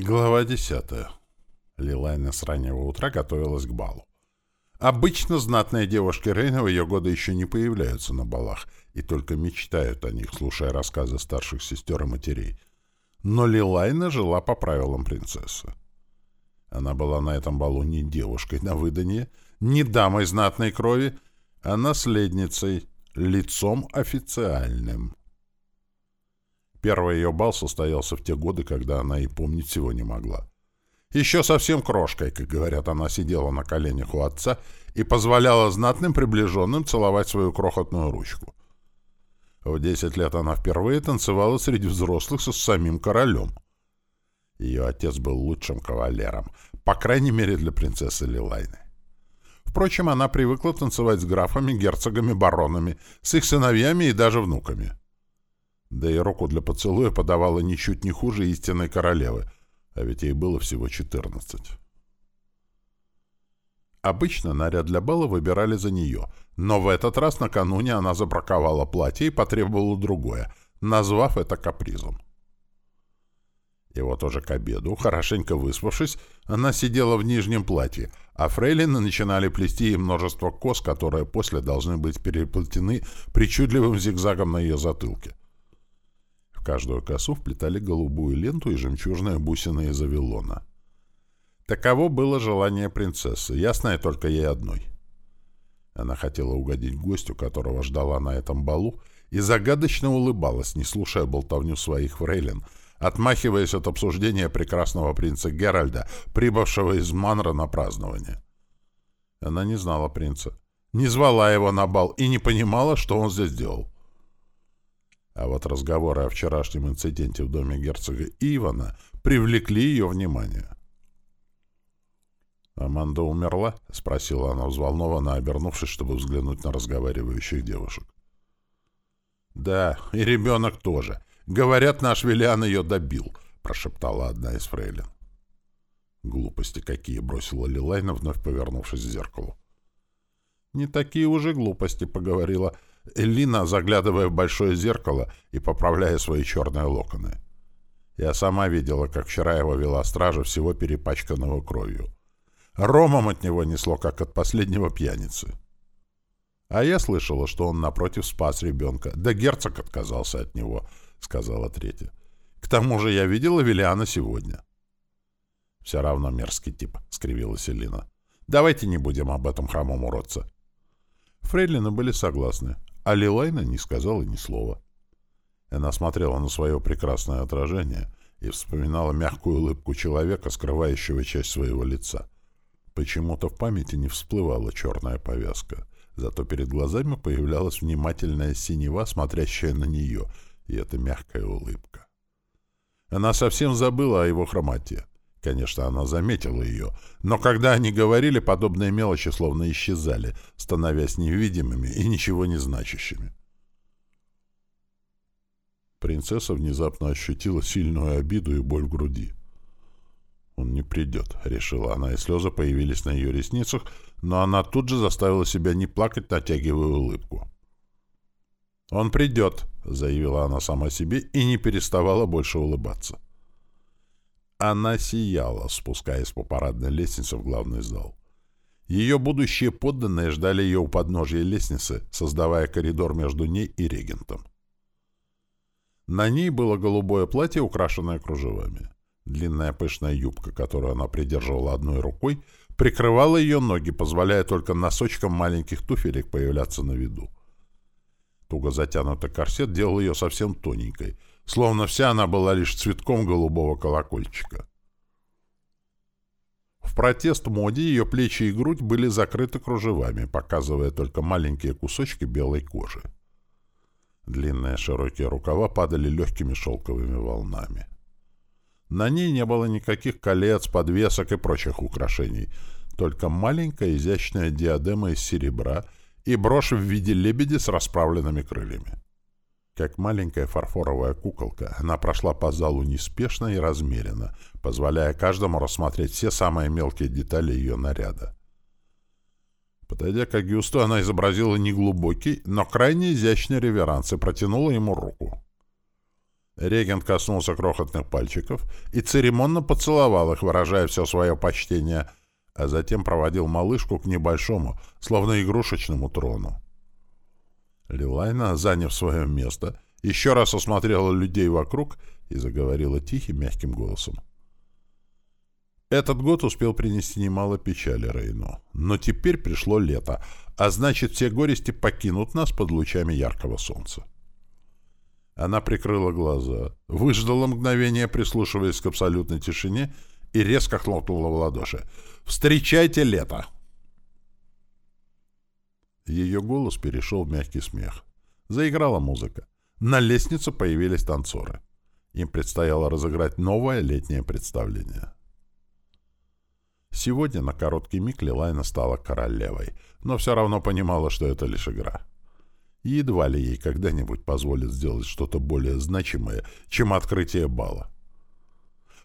Глава десятая. Лилайна с раннего утра готовилась к балу. Обычно знатные девушки Рейна в ее годы еще не появляются на балах и только мечтают о них, слушая рассказы старших сестер и матерей. Но Лилайна жила по правилам принцессы. Она была на этом балу не девушкой на выданье, не дамой знатной крови, а наследницей, лицом официальным. Первый ее бал состоялся в те годы, когда она и помнить всего не могла. Еще совсем крошкой, как говорят, она сидела на коленях у отца и позволяла знатным приближенным целовать свою крохотную ручку. В десять лет она впервые танцевала среди взрослых со самим королем. Ее отец был лучшим кавалером, по крайней мере для принцессы Лилайны. Впрочем, она привыкла танцевать с графами, герцогами, баронами, с их сыновьями и даже внуками. Да и руку для поцелуя подавала ничуть не хуже истинной королевы, а ведь ей было всего четырнадцать. Обычно наряд для бала выбирали за нее, но в этот раз накануне она забраковала платье и потребовала другое, назвав это капризом. И вот уже к обеду, хорошенько выспавшись, она сидела в нижнем платье, а фрейлины начинали плести ей множество кос, которые после должны быть переплетены причудливым зигзагом на ее затылке каждую косу вплетали голубую ленту и жемчужные бусины из Авилона. Таково было желание принцессы, ясное только ей одной. Она хотела угодить гостю, которого ждала на этом балу, и загадочно улыбалась, не слушая болтовню своих фрейлин, отмахиваясь от обсуждения прекрасного принца Геральда, прибывшего из Манра на празднование. Она не знала принца, не звала его на бал и не понимала, что он здесь делал. А вот разговоры о вчерашнем инциденте в доме герцога Ивана привлекли ее внимание. «Аманда умерла?» — спросила она взволнованно, обернувшись, чтобы взглянуть на разговаривающих девушек. «Да, и ребенок тоже. Говорят, наш Виллиан ее добил», — прошептала одна из фрейлин. «Глупости какие!» — бросила Лилайна, вновь повернувшись к зеркалу. «Не такие уже глупости», — поговорила Элина, заглядывая в большое зеркало и поправляя свои черные локоны. Я сама видела, как вчера его вела стража, всего перепачканного кровью. Ромом от него несло, как от последнего пьяницы. А я слышала, что он напротив спас ребенка. Да герцог отказался от него, — сказала третья. К тому же я видела Виллиана сегодня. — Все равно мерзкий тип, — скривилась Элина. — Давайте не будем об этом хромом уродце. Фрейлины были согласны а Лилайна не сказала ни слова. Она смотрела на свое прекрасное отражение и вспоминала мягкую улыбку человека, скрывающего часть своего лица. Почему-то в памяти не всплывала черная повязка, зато перед глазами появлялась внимательная синева, смотрящая на нее, и эта мягкая улыбка. Она совсем забыла о его хромоте. Конечно, она заметила ее, но когда они говорили, подобные мелочи словно исчезали, становясь невидимыми и ничего не значащими. Принцесса внезапно ощутила сильную обиду и боль в груди. «Он не придет», — решила она, и слезы появились на ее ресницах, но она тут же заставила себя не плакать, натягивая улыбку. «Он придет», — заявила она сама себе и не переставала больше улыбаться. Она сияла, спускаясь по парадной лестнице в главный зал. Ее будущие подданные ждали ее у подножия лестницы, создавая коридор между ней и регентом. На ней было голубое платье, украшенное кружевами. Длинная пышная юбка, которую она придерживала одной рукой, прикрывала ее ноги, позволяя только носочкам маленьких туфелек появляться на виду. Туго затянутый корсет делал ее совсем тоненькой, словно вся она была лишь цветком голубого колокольчика. В протест моде ее плечи и грудь были закрыты кружевами, показывая только маленькие кусочки белой кожи. Длинные широкие рукава падали легкими шелковыми волнами. На ней не было никаких колец, подвесок и прочих украшений, только маленькая изящная диадема из серебра и брошь в виде лебеди с расправленными крыльями. Как маленькая фарфоровая куколка, она прошла по залу неспешно и размеренно, позволяя каждому рассмотреть все самые мелкие детали ее наряда. Подойдя к Агюсту, она изобразила неглубокий, но крайне изящный реверанс и протянула ему руку. Регент коснулся крохотных пальчиков и церемонно поцеловал их, выражая все свое почтение, а затем проводил малышку к небольшому, словно игрушечному трону. Лилайна, заняв свое место, еще раз осмотрела людей вокруг и заговорила тихим, мягким голосом. Этот год успел принести немало печали Рейну, но теперь пришло лето, а значит, все горести покинут нас под лучами яркого солнца. Она прикрыла глаза, выждала мгновение, прислушиваясь к абсолютной тишине, и резко хлопнула в ладоши. «Встречайте лето!» Ее голос перешел в мягкий смех. Заиграла музыка. На лестнице появились танцоры. Им предстояло разыграть новое летнее представление. Сегодня на короткий миг Лилайна стала королевой, но все равно понимала, что это лишь игра едва ли ей когда-нибудь позволят сделать что-то более значимое, чем открытие бала.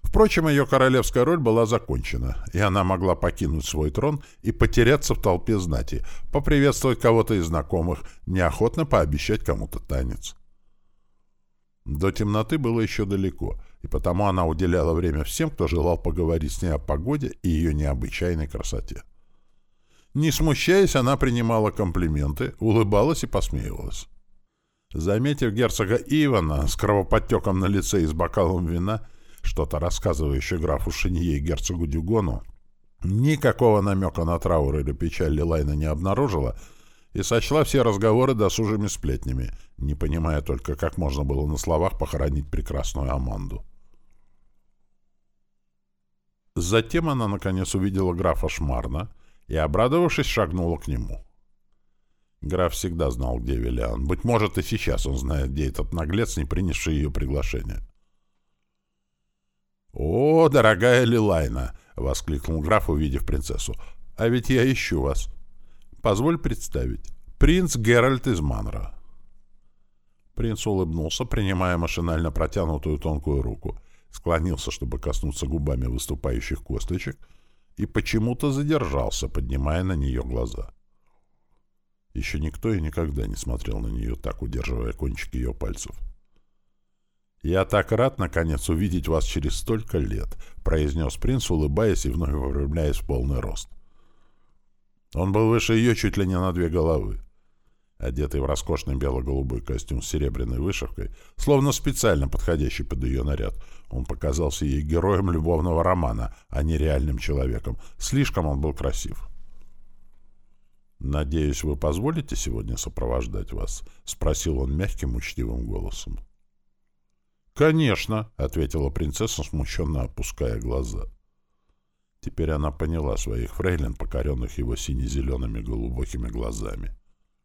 Впрочем, ее королевская роль была закончена, и она могла покинуть свой трон и потеряться в толпе знати, поприветствовать кого-то из знакомых, неохотно пообещать кому-то танец. До темноты было еще далеко, и потому она уделяла время всем, кто желал поговорить с ней о погоде и ее необычайной красоте. Не смущаясь, она принимала комплименты, улыбалась и посмеивалась. Заметив герцога Ивана с кровоподтеком на лице и с бокалом вина, что-то рассказывающее графу Шинье и герцогу Дюгону, никакого намека на траур или печаль Лилайна не обнаружила и сочла все разговоры досужими сплетнями, не понимая только, как можно было на словах похоронить прекрасную Аманду. Затем она, наконец, увидела графа Шмарна — и, обрадовавшись, шагнула к нему. Граф всегда знал, где Виллиан. Быть может, и сейчас он знает, где этот наглец, не принесший ее приглашение. «О, дорогая Лилайна!» — воскликнул граф, увидев принцессу. «А ведь я ищу вас. Позволь представить. Принц Геральт из Манра». Принц улыбнулся, принимая машинально протянутую тонкую руку, склонился, чтобы коснуться губами выступающих косточек — и почему-то задержался, поднимая на нее глаза. Еще никто и никогда не смотрел на нее так, удерживая кончик ее пальцев. «Я так рад, наконец, увидеть вас через столько лет», — произнес принц, улыбаясь и вновь выпрямляясь в полный рост. Он был выше ее чуть ли не на две головы. Одетый в роскошный бело-голубой костюм с серебряной вышивкой, словно специально подходящий под ее наряд, он показался ей героем любовного романа, а не реальным человеком. Слишком он был красив. «Надеюсь, вы позволите сегодня сопровождать вас?» — спросил он мягким, учтивым голосом. «Конечно», — ответила принцесса, смущенно опуская глаза. Теперь она поняла своих фрейлин, покоренных его сине-зелеными глубокими глазами.